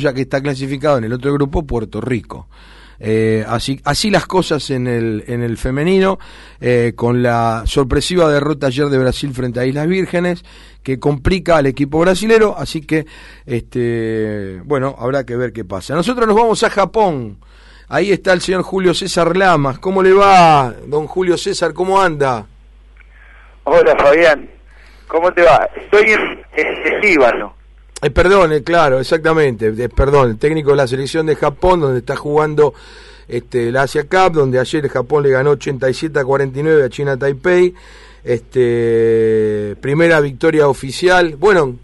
ya que está clasificado en el otro grupo Puerto Rico. Eh, así, las cosas en el, en el femenino, eh, con la sorpresiva derrota ayer de Brasil frente a Islas Vírgenes, que complica al equipo brasilero, así que, este, bueno, habrá que ver qué pasa. Nosotros nos vamos a Japón. Ahí está el señor Julio César Lamas. ¿Cómo le va, don Julio César? ¿Cómo anda? Hola, Fabián. ¿Cómo te va? Estoy en, en Líbano. Eh, perdón, eh, claro, exactamente. Eh, perdón, el técnico de la selección de Japón, donde está jugando este, la Asia Cup, donde ayer Japón le ganó 87 a 49 a China Taipei. Este, primera victoria oficial. Bueno,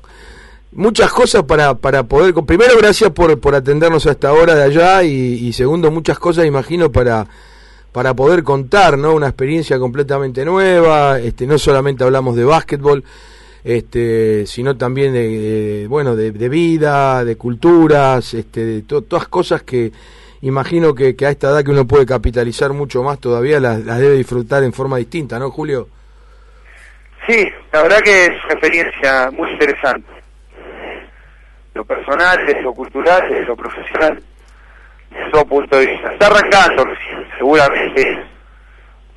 muchas cosas para, para poder. Primero, gracias por, por atendernos a esta hora de allá. Y, segundo, muchas cosas, imagino, para para poder contar, ¿no? Una experiencia completamente nueva, este, no solamente hablamos de básquetbol, este, sino también de, bueno, de, vida, de culturas, este, de todas cosas que imagino que, a esta edad que uno puede capitalizar mucho más todavía las, debe disfrutar en forma distinta, ¿no, Julio? Sí, la verdad que es una experiencia muy interesante. Lo personal, lo cultural, lo profesional, de todo punto de vista. Está arrancando, seguramente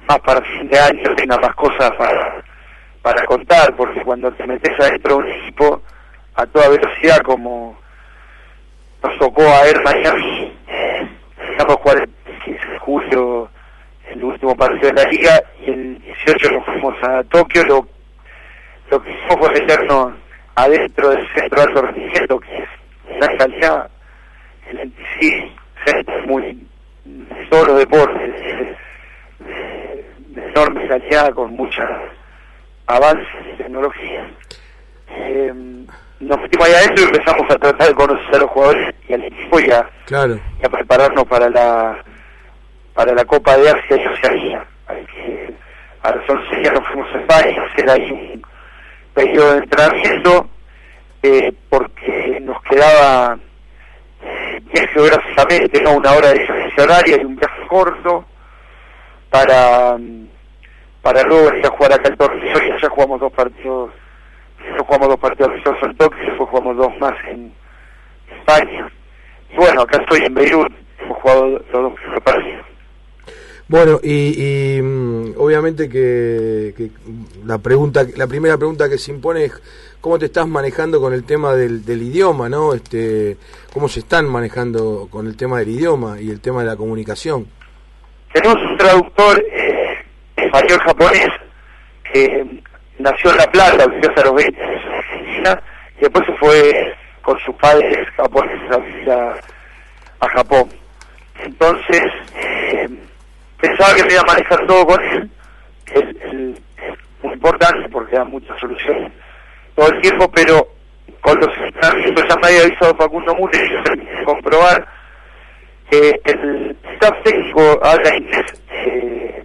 más para fin de año tenga más cosas para para contar, porque cuando te metes adentro de un equipo a toda velocidad, como nos tocó a ver Miami, estamos jugar el 15 de julio el último partido de la liga y el 18 nos fuimos a Tokio, lo, lo que hicimos fue meternos adentro del centro de alto rendimiento, que es la calidad, el NTC, es muy todos los deportes, de enorme calidad, con mucha avance de tecnología. Eh, nos fuimos allá adentro y empezamos a tratar de conocer a los jugadores y al equipo y a, claro. y a prepararnos para la para la Copa de Asia y Oceanía. A las 11 días nos fuimos a España a hacer ahí un periodo de entrenamiento eh, porque nos quedaba bien geográficamente, ¿no? una hora de diferencia horaria y un viaje corto para para luego ir a jugar acá el torneo y ya jugamos dos partidos. Ya jugamos dos partidos en Tokio y después jugamos dos más en España. Y bueno acá estoy en Beirut. Hemos jugado los dos partidos. Bueno, y, mm, obviamente que, la pregunta, la primera pregunta que se impone es cómo te estás manejando con el tema del, del idioma, ¿no? Este, cómo se están manejando con el tema del idioma y el tema de la comunicación. Tenemos un traductor eh, español japonés que nació en La Plata, vivió hasta los 20 años en Argentina y después se fue con sus padres japoneses a, Japón. Entonces, eh, pensaba que me iba a manejar todo con él, que es, muy importante porque da muchas soluciones todo el tiempo, pero con los entrenamientos ya me había avisado Facundo Mune y comprobar que el staff técnico habla inglés. Eh,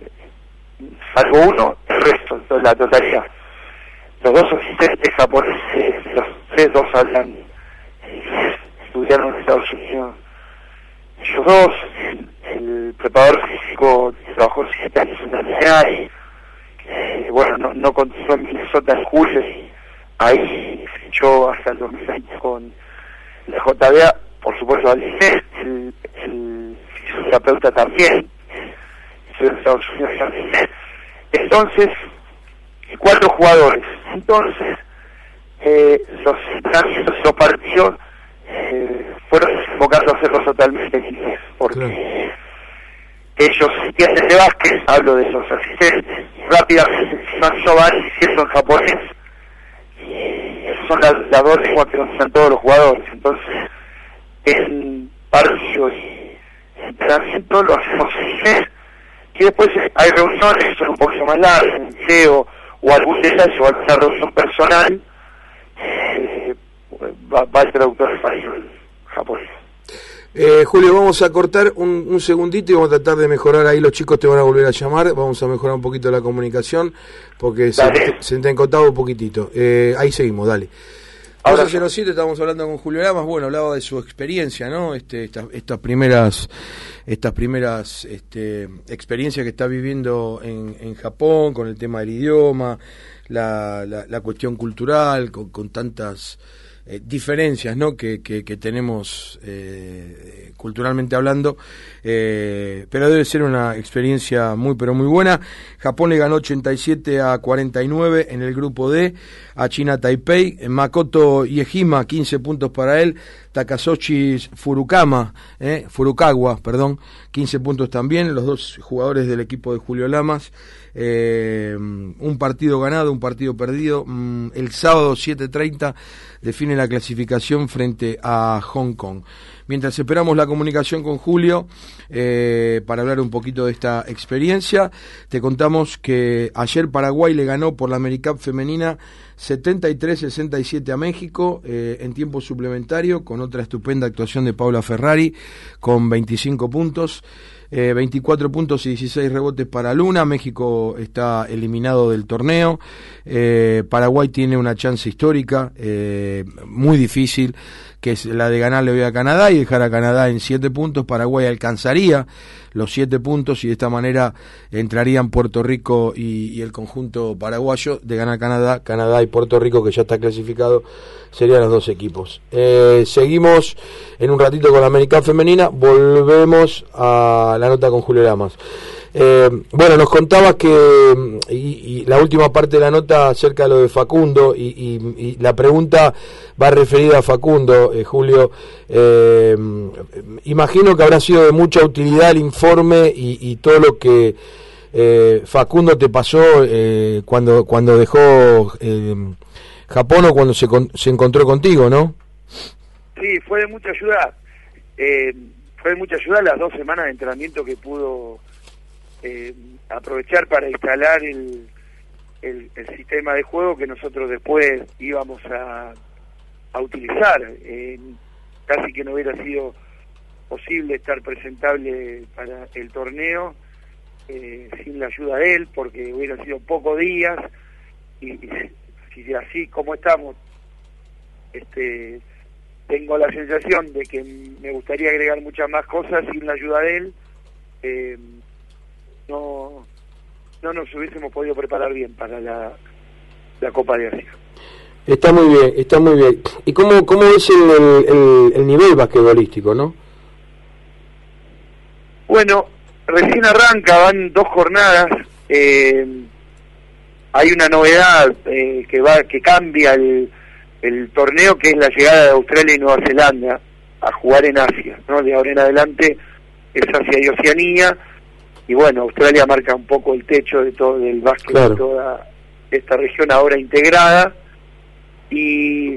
salvo uno, el resto, la totalidad. Los dos asistentes japoneses, los tres dos hablan estudiaron en Estados Unidos. Ellos dos, el, preparador físico trabajó siete años en la NBA y eh, bueno, no, no continuó en Minnesota en julio y ahí fichó hasta el 2020 con la JBA, por supuesto al el, el fisioterapeuta también, en Estados Unidos entonces, cuatro jugadores. Entonces, eh, los entrenamientos los partidos eh, fueron enfocados a hacerlos totalmente en porque ellos entienden de básquet, hablo de los asistentes, rápidamente encima van diciendo en japonés, y son las, dos lenguas que usan todos los jugadores. Entonces, en partido y entrenamiento lo hacemos en inglés y después hay reuniones son un poquito más largas, un CEO o algún detalle o alguna reunión personal, eh, va, va, el traductor español japonés. Eh, Julio, vamos a cortar un, un, segundito y vamos a tratar de mejorar ahí. Los chicos te van a volver a llamar. Vamos a mejorar un poquito la comunicación porque se, se, te ha un poquitito. Eh, ahí seguimos, dale. Ahora, siete estamos hablando con Julio Lamas, bueno, hablaba de su experiencia, ¿no? Este, estas, estas primeras, estas primeras este, experiencias que está viviendo en, en Japón con el tema del idioma, la, cuestión cultural, con tantas eh, diferencias ¿no? que, que, tenemos eh, culturalmente hablando, eh, pero debe ser una experiencia muy pero muy buena. Japón le ganó 87 a 49 en el grupo D a China Taipei, Makoto Yejima 15 puntos para él, Takasoshi Furukama, Furukawa, perdón, 15 puntos también, los dos jugadores del equipo de Julio Lamas. un partido ganado, un partido perdido. Mm, el sábado 7.30 define la clasificación frente a Hong Kong. Mientras esperamos la comunicación con Julio eh, para hablar un poquito de esta experiencia, te contamos que ayer Paraguay le ganó por la AmeriCup femenina 73-67 a México eh, en tiempo suplementario con otra estupenda actuación de Paula Ferrari con 25 puntos. 24 eh, puntos y 16 rebotes para Luna. México está eliminado del torneo. Eh, Paraguay tiene una chance histórica, eh, muy difícil, que es la de ganarle hoy a Canadá y dejar a Canadá en 7 puntos. Paraguay alcanzaría los 7 puntos y de esta manera entrarían Puerto Rico y, el conjunto paraguayo de ganar Canadá, Canadá y Puerto Rico, que ya está clasificado, serían los dos equipos. seguimos en un ratito con la América Femenina, volvemos a la nota con Julio Lamas. Eh, bueno, nos contaba que, y, la última parte de la nota acerca de lo de Facundo, y, la pregunta va referida a Facundo, eh, Julio. Eh, imagino que habrá sido de mucha utilidad el informe y, todo lo que Facundo te pasó cuando, cuando dejó Japón o cuando se, se encontró contigo, ¿no? Sí, fue de mucha ayuda. fue de mucha ayuda las dos semanas de entrenamiento que pudo eh, aprovechar para instalar el, el, sistema de juego que nosotros después íbamos a, a utilizar. casi que no hubiera sido posible estar presentable para el torneo eh, sin la ayuda de él, porque hubiera sido pocos días y, si así como estamos, este tengo la sensación de que me gustaría agregar muchas más cosas sin la ayuda de él. Eh, no, no nos hubiésemos podido preparar bien para la, la Copa de Asia. Está muy bien, está muy bien. ¿Y cómo, cómo es el, el, nivel basquetbolístico, no? Bueno, recién arranca, van dos jornadas. Eh, hay una novedad eh, que va que cambia el, el torneo, que es la llegada de Australia y Nueva Zelanda a jugar en Asia. ¿no? De ahora en adelante es Asia y Oceanía y bueno, Australia marca un poco el techo de todo el básquet de toda esta región ahora integrada y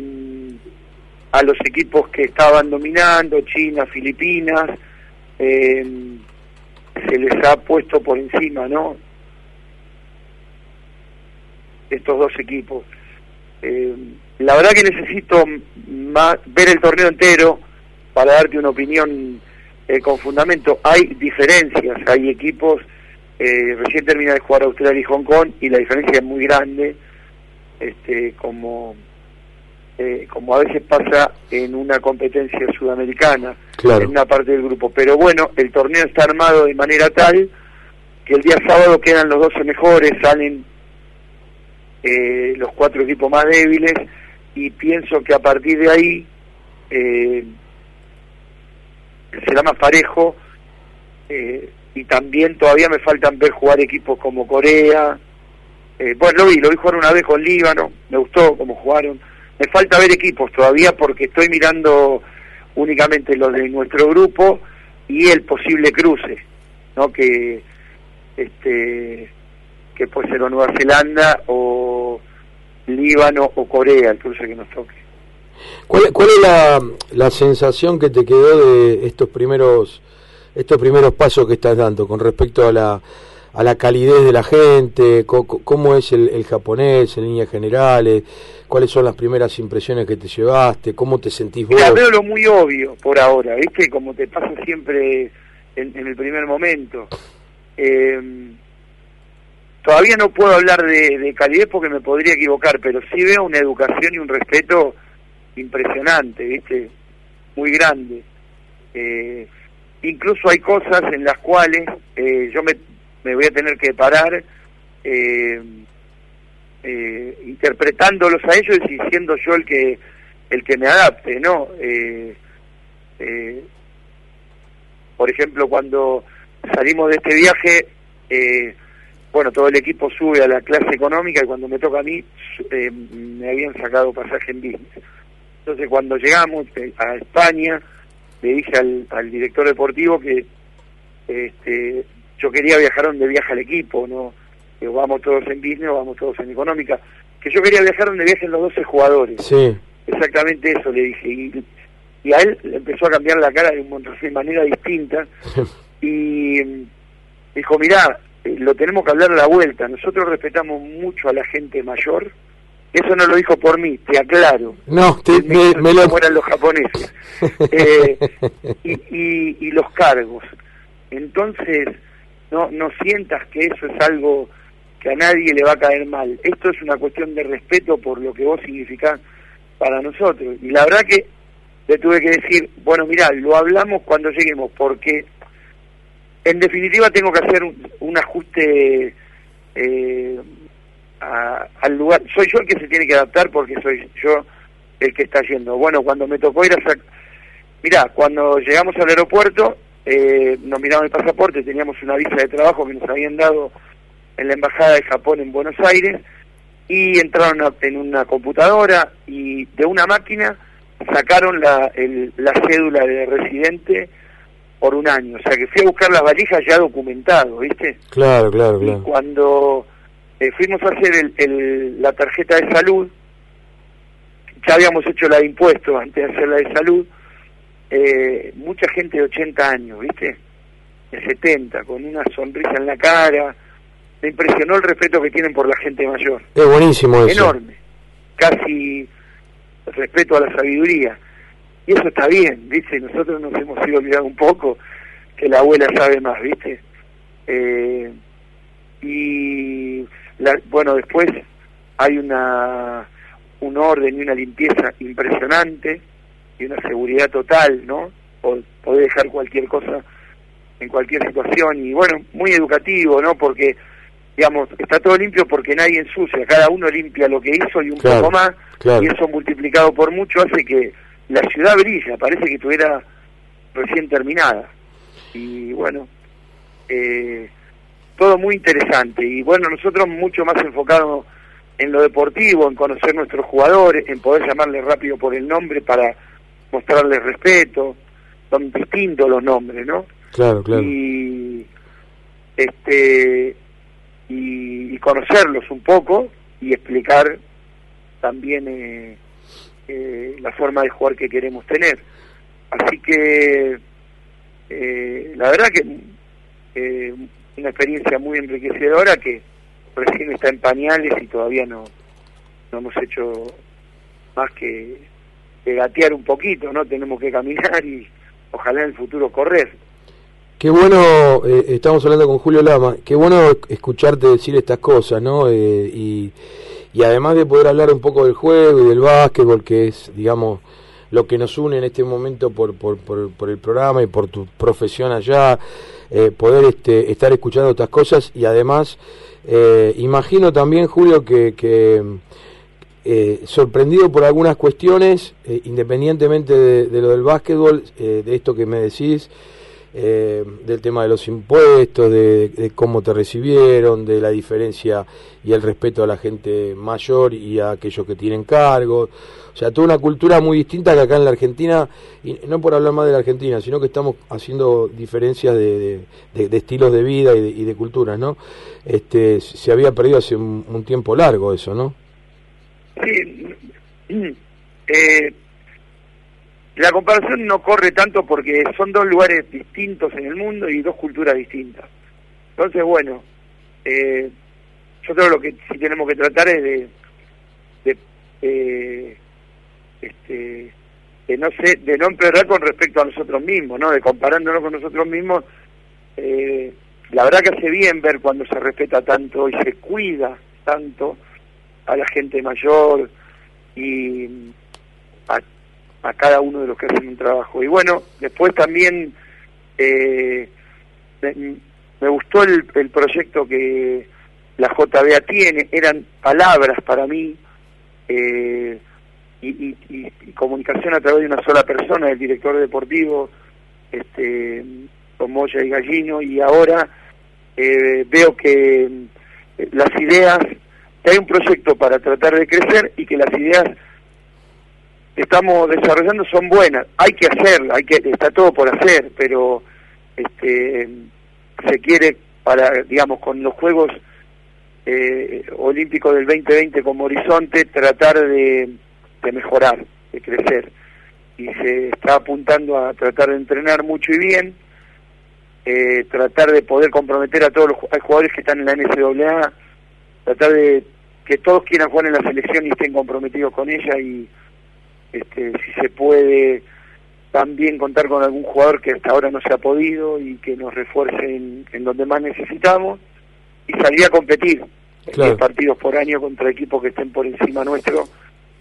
a los equipos que estaban dominando, China, Filipinas, eh, se les ha puesto por encima, ¿no? Estos dos equipos. Eh, la verdad que necesito más, ver el torneo entero para darte una opinión eh, con fundamento. Hay diferencias, hay equipos, eh, recién termina de jugar Australia y Hong Kong y la diferencia es muy grande, este, como, eh, como a veces pasa en una competencia sudamericana, en una parte del grupo. Pero bueno, el torneo está armado de manera tal que el día sábado quedan los 12 mejores, salen los cuatro equipos más débiles y pienso que a partir de ahí eh, será más parejo eh, y también todavía me faltan ver jugar equipos como Corea. Eh, bueno, lo vi, lo vi jugar una vez con Líbano, me gustó cómo jugaron. Me falta ver equipos todavía porque estoy mirando únicamente los de nuestro grupo y el posible cruce, ¿no? Que este que puede ser o Nueva Zelanda o Líbano o Corea, el cruce que nos toque. ¿Cuál, es la, la, sensación que te quedó de estos primeros estos primeros pasos que estás dando con respecto a la, a la calidez de la gente? ¿Cómo, es el, japonés en líneas generales? ¿Cuáles son las primeras impresiones que te llevaste? ¿Cómo te sentís vos? Mira, veo lo muy obvio por ahora, ¿viste? Como te pasa siempre en, el primer momento. Eh, todavía no puedo hablar de, de calidez porque me podría equivocar, pero sí veo una educación y un respeto impresionante, ¿viste? Muy grande. Eh, incluso hay cosas en las cuales eh, yo me, voy a tener que parar eh, interpretándolos a ellos y siendo yo el que el que me adapte, ¿no? Eh, eh, por ejemplo, cuando salimos de este viaje, eh, bueno, todo el equipo sube a la clase económica y cuando me toca a mí, eh, me habían sacado pasaje en business. Entonces, cuando llegamos eh, a España, le dije al, al director deportivo que este, yo quería viajar donde viaja el equipo, no que vamos todos en business o vamos todos en económica, que yo quería viajar donde viajen los 12 jugadores. Sí. Exactamente eso le dije. Y, y a él le empezó a cambiar la cara de un montón de manera distinta. y dijo, mirá, eh, lo tenemos que hablar a la vuelta. Nosotros respetamos mucho a la gente mayor. Eso no lo dijo por mí, te aclaro. No, te, me, me, me lo... eran los japoneses. Eh, y, y, y los cargos. Entonces, no, no sientas que eso es algo que a nadie le va a caer mal. Esto es una cuestión de respeto por lo que vos significás para nosotros. Y la verdad que le tuve que decir, bueno, mira, lo hablamos cuando lleguemos, porque en definitiva tengo que hacer un, un ajuste eh, a, al lugar. Soy yo el que se tiene que adaptar porque soy yo el que está yendo. Bueno, cuando me tocó ir a sacar... Mirá, cuando llegamos al aeropuerto, eh, nos miraban el pasaporte, teníamos una visa de trabajo que nos habían dado en la Embajada de Japón en Buenos Aires, y entraron en una computadora y de una máquina sacaron la, el, la cédula de residente por un año. O sea que fui a buscar las valijas ya documentado, ¿viste? Claro, claro, claro. Y cuando eh, fuimos a hacer el, el, la tarjeta de salud, ya habíamos hecho la de impuestos antes de hacer la de salud, eh, mucha gente de 80 años, ¿viste? De 70, con una sonrisa en la cara. Me impresionó el respeto que tienen por la gente mayor. Es buenísimo eso. Enorme. Casi respeto a la sabiduría. Y eso está bien, ¿viste? Nosotros nos hemos ido olvidando un poco que la abuela sabe más, ¿viste? Eh, y la, bueno, después hay una un orden y una limpieza impresionante y una seguridad total, ¿no? Poder dejar cualquier cosa en cualquier situación y bueno, muy educativo, ¿no? Porque, digamos, está todo limpio porque nadie ensucia, cada uno limpia lo que hizo y un Claro, poco más, claro. y eso multiplicado por mucho hace que la ciudad brilla, parece que estuviera recién terminada. Y bueno, eh, todo muy interesante. Y bueno, nosotros mucho más enfocados en lo deportivo, en conocer nuestros jugadores, en poder llamarles rápido por el nombre para mostrarles respeto. Son distintos los nombres, ¿no? Claro, claro. Y este y, y conocerlos un poco y explicar también eh, la forma de jugar que queremos tener. Así que eh, la verdad que eh, una experiencia muy enriquecedora que recién está en pañales y todavía no, no hemos hecho más que, que gatear un poquito, ¿no? Tenemos que caminar y ojalá en el futuro correr. Qué bueno, eh, estamos hablando con Julio Lama, qué bueno escucharte decir estas cosas, ¿no? Y además de poder hablar un poco del juego y del básquetbol, que es, digamos, lo que nos une en este momento por, por, por, el programa y por tu profesión allá, eh, poder este, estar escuchando estas cosas y además, eh, imagino también, Julio, que, que eh, sorprendido por algunas cuestiones, eh, independientemente de, lo del básquetbol, de esto que me decís, eh, del tema de los impuestos, de, cómo te recibieron, de la diferencia y el respeto a la gente mayor y a aquellos que tienen cargos. O sea, toda una cultura muy distinta que acá en la Argentina, y no por hablar más de la Argentina, sino que estamos haciendo diferencias de, estilos de vida y de, y de culturas, ¿no? Este, se había perdido hace un, un tiempo largo eso, ¿no? Sí, eh, la comparación no corre tanto porque son dos lugares distintos en el mundo y dos culturas distintas. Entonces, bueno, eh, yo creo lo que sí tenemos que tratar es de, de eh, este, de no sé, de no empeorar con respecto a nosotros mismos, ¿no? De comparándonos con nosotros mismos. Eh, la verdad que hace bien ver cuando se respeta tanto y se cuida tanto a la gente mayor y a cada uno de los que hacen un trabajo. Y bueno, después también eh, me, gustó el, el, proyecto que la JBA tiene, eran palabras para mí, eh, y, comunicación a través de una sola persona, el director deportivo, este, Moya y Gallino, y ahora eh, veo que eh, las ideas, que hay un proyecto para tratar de crecer y que las ideas estamos desarrollando son buenas. Hay que hacerla, hay que, está todo por hacer, pero este, se quiere para, digamos, con los Juegos eh, Olímpicos del 2020 como horizonte, tratar de, de mejorar, de crecer. Y se está apuntando a tratar de entrenar mucho y bien, eh, tratar de poder comprometer a todos los jugadores que están en la NCAA, tratar de que todos quieran jugar en la selección y estén comprometidos con ella y este, si se puede también contar con algún jugador que hasta ahora no se ha podido y que nos refuerce en, donde más necesitamos y salir a competir claro. partidos por año contra equipos que estén por encima nuestro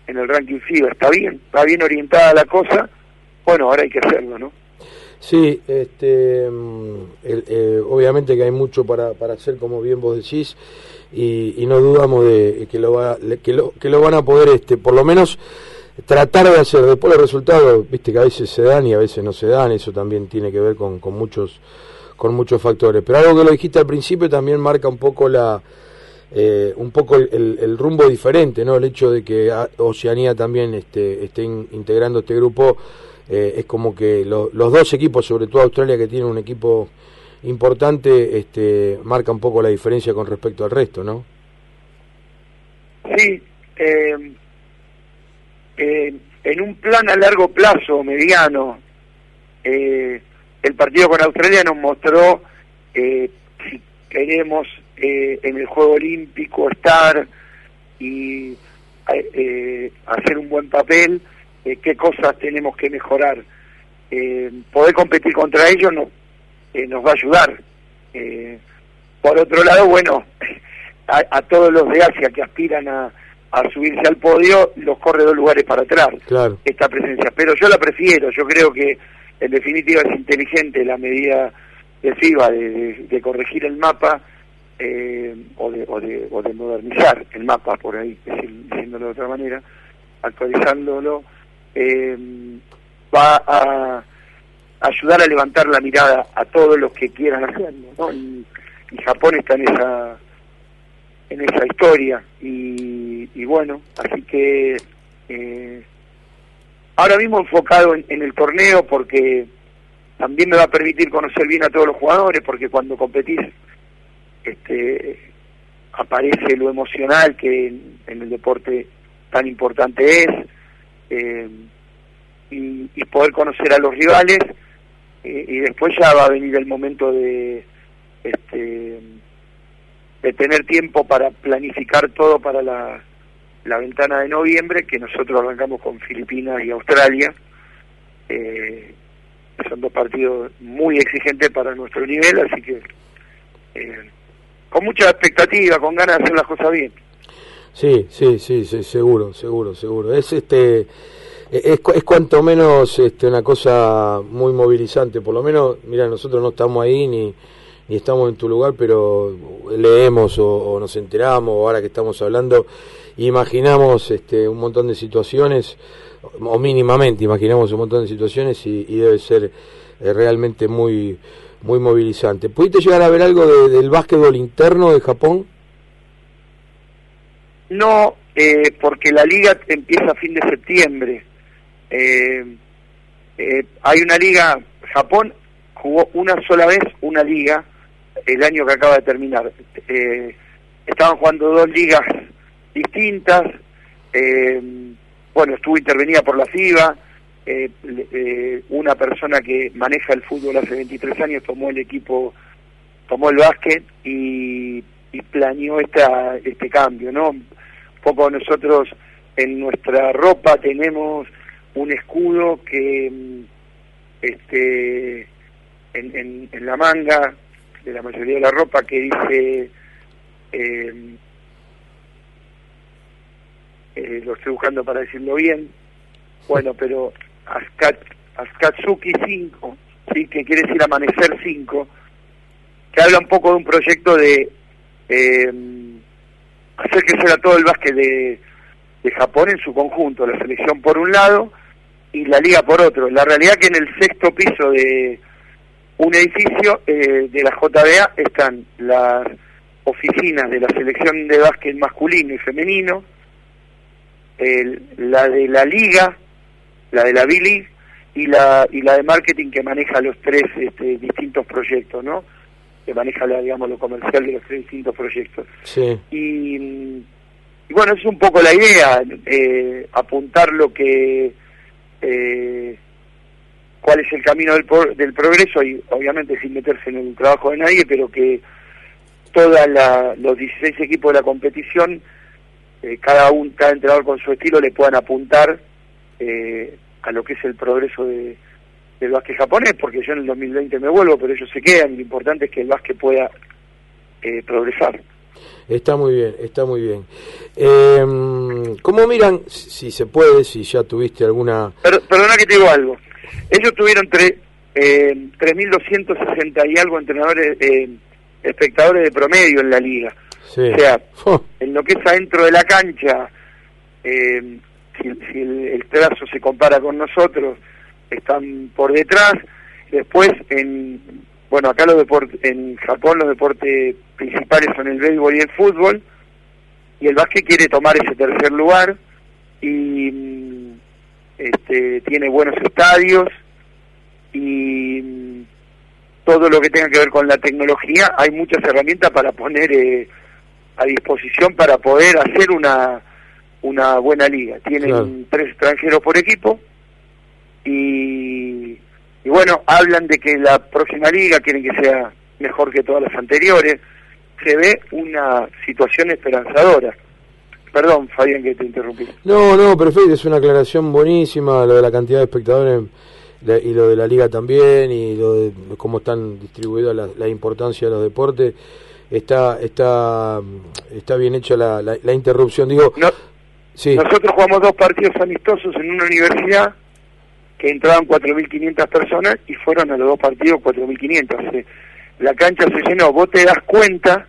en el ranking FIBA. Está bien, está bien orientada la cosa, bueno, ahora hay que hacerlo, ¿no? Sí, este, mm, eh, obviamente que hay mucho para, para hacer, como bien vos decís, y, no dudamos de que lo, va, que lo, que lo van a poder, este, por lo menos tratar de hacer. Después los resultados, viste que a veces se dan y a veces no se dan, eso también tiene que ver con, con muchos con muchos factores. Pero algo que lo dijiste al principio también marca un poco la eh, un poco el, rumbo diferente, ¿no? El hecho de que Oceanía también este, esté integrando este grupo eh, es como que los dos equipos, sobre todo Australia que tiene un equipo importante, este, marca un poco la diferencia con respecto al resto, ¿no? Sí, eh, eh, en un plan a largo plazo, mediano, eh, el partido con Australia nos mostró si queremos en el Juego Olímpico estar y hacer un buen papel, eh, qué cosas tenemos que mejorar. Eh, poder competir contra ellos no, eh, nos va a ayudar. por otro lado, bueno, a, todos los de Asia que aspiran a, subirse al podio, los corre dos lugares para atrás esta presencia. Pero yo la prefiero, yo creo que en definitiva es inteligente la medida de FIBA de, corregir el mapa o, de, o, de, o de modernizar el mapa por ahí, diciéndolo de otra manera, actualizándolo eh, va a ayudar a levantar la mirada a todos los que quieran hacerlo, ¿no? Y, Japón está en esa en esa historia. Y, bueno, así que eh, ahora mismo enfocado en, el torneo porque también me va a permitir conocer bien a todos los jugadores porque cuando competís este aparece lo emocional que en el deporte tan importante es eh, y, poder conocer a los rivales y después ya va a venir el momento de este de tener tiempo para planificar todo para la, la ventana de noviembre que nosotros arrancamos con Filipinas y Australia. Eh, son dos partidos muy exigentes para nuestro nivel así que eh, con mucha expectativa con ganas de hacer las cosas bien. Sí, sí, sí, sí, seguro, seguro, seguro. Es este es, es cuanto menos este, una cosa muy movilizante, por lo menos, mira, nosotros no estamos ahí ni, ni estamos en tu lugar, pero leemos o, nos enteramos, o ahora que estamos hablando, imaginamos este, un montón de situaciones, o mínimamente imaginamos un montón de situaciones y, debe ser eh, realmente muy, muy movilizante. ¿Pudiste llegar a ver algo del básquetbol interno de Japón? No, eh, porque la liga empieza a fin de septiembre. Eh, eh, hay una liga, Japón jugó una sola vez una liga el año que acaba de terminar. estaban jugando dos ligas distintas. bueno, estuvo intervenida por la FIBA. una persona que maneja el fútbol hace 23 años tomó el equipo, tomó el básquet y, planeó esta, este cambio, ¿no? poco nosotros en nuestra ropa tenemos un escudo que este en, la manga de la mayoría de la ropa que dice eh, eh, lo estoy buscando para decirlo bien bueno pero Askat, Askatsuki 5 sí que quiere decir amanecer 5 que habla un poco de un proyecto de eh, hacer que sea todo el básquet de, de Japón en su conjunto, la selección por un lado y la liga por otro. La realidad que en el sexto piso de un edificio eh, de la JBA están las oficinas de la selección de básquet masculino y femenino, la de la liga, la de la B-League y la, y la de marketing que maneja los tres este, distintos proyectos, ¿no? Que maneja, la, digamos, lo comercial de los tres distintos proyectos. Sí. Y, y bueno, es un poco la idea, eh, apuntar lo que... Eh, cuál es el camino del, del progreso y obviamente sin meterse en el trabajo de nadie, pero que todos los 16 equipos de la competición, eh, cada, un, cada entrenador con su estilo le puedan apuntar eh, a lo que es el progreso de, del básquet japonés, porque yo en el 2020 me vuelvo, pero ellos se quedan y lo importante es que el básquet pueda eh, progresar. Está muy bien, está muy bien. Eh, ¿Cómo miran, si se puede, si ya tuviste alguna... perdona que te digo algo. Ellos tuvieron tre, eh, 3.260 y algo entrenadores, eh, espectadores de promedio en la liga. O sea, en lo que es adentro de la cancha, eh, si, el, el, trazo se compara con nosotros, están por detrás. Después, en bueno, acá los deportes, en Japón los deportes principales son el béisbol y el fútbol, y el básquet quiere tomar ese tercer lugar y este, tiene buenos estadios y todo lo que tenga que ver con la tecnología, hay muchas herramientas para poner eh, a disposición para poder hacer una, una buena liga. Tienen tres extranjeros por equipo y, y bueno, hablan de que la próxima liga quieren que sea mejor que todas las anteriores. Se ve una situación esperanzadora. Perdón, Fabián, que te interrumpí. No, no, perfecto, es una aclaración buenísima lo de la cantidad de espectadores y lo de la liga también y lo de cómo están distribuidas la, la, importancia de los deportes está está está bien hecha la, la, interrupción digo sí. nosotros jugamos dos partidos amistosos en una universidad que entraban 4.500 personas y fueron a los dos partidos 4.500 la cancha se llenó vos te das cuenta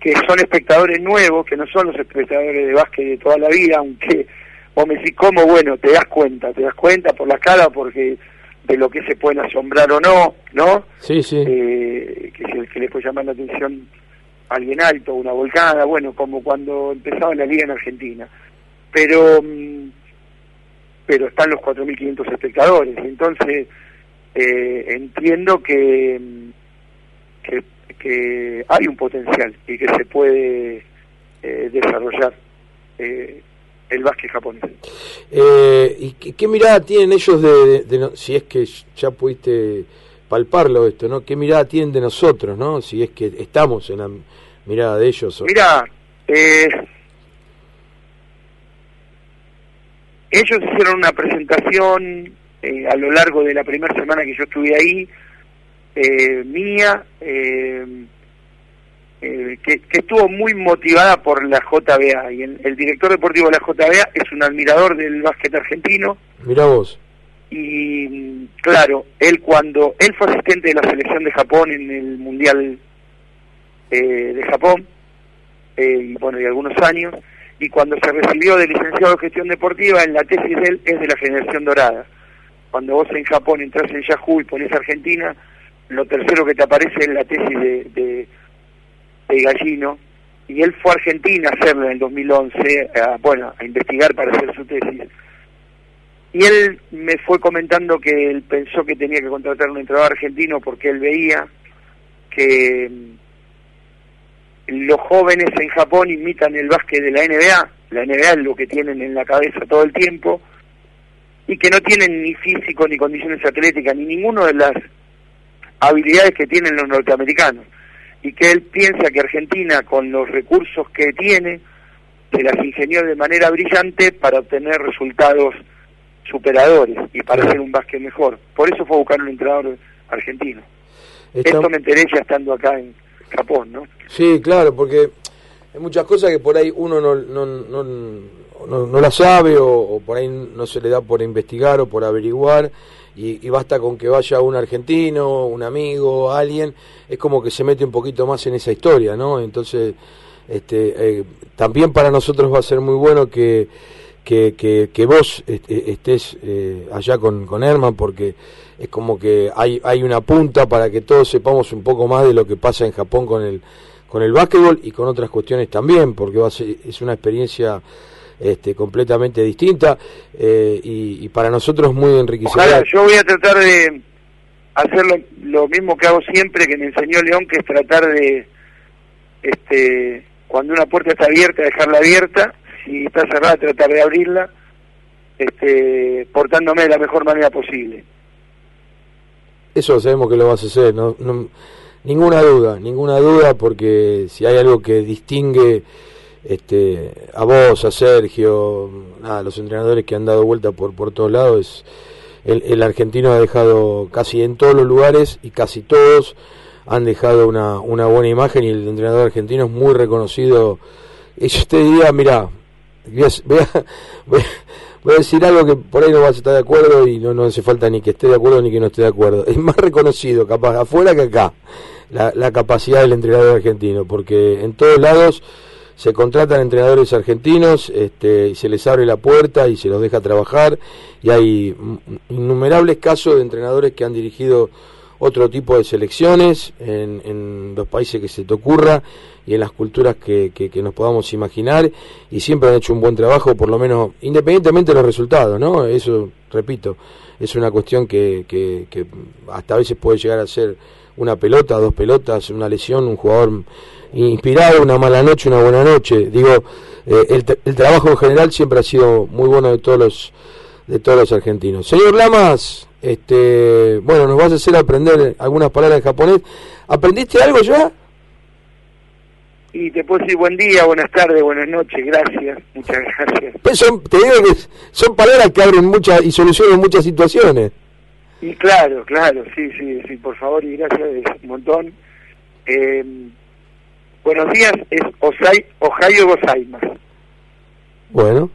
que son espectadores nuevos que no son los espectadores de básquet de toda la vida aunque vos me decís, ¿cómo? Bueno, te das cuenta, te das cuenta por la cara, porque de lo que se pueden asombrar o no, ¿no? Sí, sí. Eh, que, se, que le puede llamar la atención alguien alto, una volcada, bueno, como cuando empezaba la liga en Argentina. Pero mm, pero están los 4.500 espectadores, entonces eh, entiendo mm, que, que, hay un potencial y que se puede eh, desarrollar. Eh, el básquet japonés. Eh, ¿Y qué, mirada tienen ellos de, si es que ya pudiste palparlo esto, ¿no? ¿Qué mirada tienen de nosotros, ¿no? Si es que estamos en la mirada de ellos. Mira, eh, ellos hicieron una presentación eh, a lo largo de la primera semana que yo estuve ahí, eh, mía, eh, eh, que, estuvo muy motivada por la JBA y el, director deportivo de la JBA es un admirador del básquet argentino. Mira vos. Y claro, él cuando él fue asistente de la selección de Japón en el Mundial eh, de Japón, eh, y bueno, y algunos años, y cuando se recibió de licenciado de gestión deportiva, en la tesis de él es de la generación dorada. Cuando vos en Japón entras en Yahoo y pones Argentina, lo tercero que te aparece es la tesis de de Gallino, y él fue a Argentina a hacerlo en el 2011, bueno, a investigar para hacer su tesis. Y él me fue comentando que él pensó que tenía que contratar un entrenador argentino porque él veía que mm, los jóvenes en Japón imitan el básquet de la NBA, la NBA es lo que tienen en la cabeza todo el tiempo, y que no tienen ni físico, ni condiciones atléticas, ni ninguna de las habilidades que tienen los norteamericanos y que él piensa que Argentina, con los recursos que tiene, se las ingenió de manera brillante para obtener resultados superadores y para hacer un básquet mejor. Por eso fue a buscar un entrenador argentino. Esto me enteré ya estando acá en Japón, ¿no? Sí, claro, porque hay muchas cosas que por ahí uno no, no, no, no, no la sabe o, o, por ahí no se le da por investigar o por averiguar y, basta con que vaya un argentino, un amigo, alguien, es como que se mete un poquito más en esa historia, ¿no? Entonces, este, eh, también para nosotros va a ser muy bueno que, que, que, vos estés eh, allá con, con Herman, porque es como que hay, hay una punta para que todos sepamos un poco más de lo que pasa en Japón con el, con el básquetbol y con otras cuestiones también, porque va a ser, es una experiencia este, completamente distinta eh, y, para nosotros muy enriquecedora. yo voy a tratar de hacer lo, mismo que hago siempre, que me enseñó León, que es tratar de, este, cuando una puerta está abierta, dejarla abierta, si está cerrada, tratar de abrirla, este, portándome de la mejor manera posible. Eso sabemos que lo vas a hacer, no, ninguna duda, ninguna duda, porque si hay algo que distingue este, a vos, a Sergio, a los entrenadores que han dado vuelta por, por todos lados, el, el, argentino ha dejado casi en todos los lugares y casi todos han dejado una, una buena imagen y el entrenador argentino es muy reconocido. Y si usted diría, mira, voy a, voy, a, decir algo que por ahí no vas a estar de acuerdo y no, no hace falta ni que esté de acuerdo ni que no esté de acuerdo. Es más reconocido, capaz, afuera que acá, la, la capacidad del entrenador argentino, porque en todos lados se contratan entrenadores argentinos este, y se les abre la puerta y se los deja trabajar y hay innumerables casos de entrenadores que han dirigido otro tipo de selecciones en, los países que se te ocurra y en las culturas que, nos podamos imaginar y siempre han hecho un buen trabajo, por lo menos independientemente de los resultados, ¿no? Eso, repito, es una cuestión que, que hasta a veces puede llegar a ser una pelota, dos pelotas, una lesión, un jugador inspirado, una mala noche, una buena noche. Digo, eh, el, el, trabajo en general siempre ha sido muy bueno de todos los de todos los argentinos. Señor Lamas, este, bueno, nos vas a hacer aprender algunas palabras en japonés. ¿Aprendiste algo ya? Y te puedo decir buen día, buenas tardes, buenas noches, gracias, muchas gracias. Pues son, te digo que son palabras que abren muchas y solucionan muchas situaciones. Y claro, claro, sí, sí, sí, por favor y gracias un montón. Eh, Buenos días, es Osai, Ohio Gozaimas. Bueno.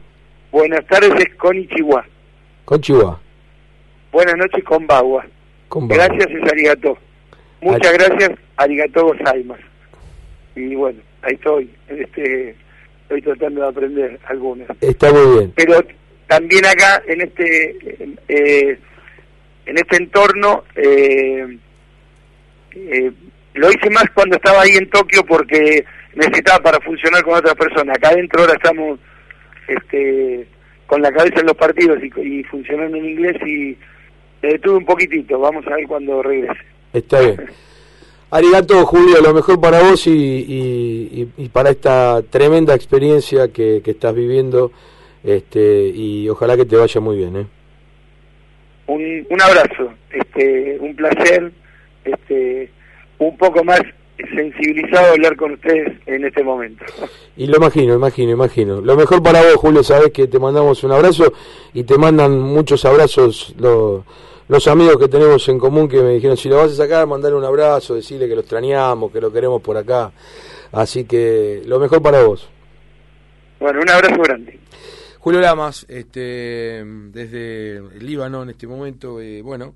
Buenas tardes, es Konichiwa. Konchiwa. Buenas noches, Konbawa. Gracias, es Arigato. Muchas gracias, Arigato Gozaimas. Y bueno, ahí estoy. Este, estoy tratando de aprender algunas. Está muy bien. Pero también acá, en este, eh, en este entorno, eh, eh, lo hice más cuando estaba ahí en Tokio porque necesitaba para funcionar con otras personas. Acá adentro ahora estamos este, con la cabeza en los partidos y, funcionando en inglés y me detuve un poquitito. Vamos a ver cuando regrese. Está bien. Arigato, Julio, lo mejor para vos y, y, para esta tremenda experiencia que, que, estás viviendo este, y ojalá que te vaya muy bien. ¿eh? Un, un abrazo, este, un placer. Este, un poco más sensibilizado a hablar con ustedes en este momento. Y lo imagino, imagino, imagino. Lo mejor para vos, Julio, sabes que te mandamos un abrazo y te mandan muchos abrazos los, los amigos que tenemos en común que me dijeron, si lo vas a sacar, mandarle un abrazo, decirle que lo extrañamos, que lo queremos por acá. Así que lo mejor para vos. Bueno, un abrazo grande. Julio Lamas, este, desde el Líbano en este momento, eh, bueno.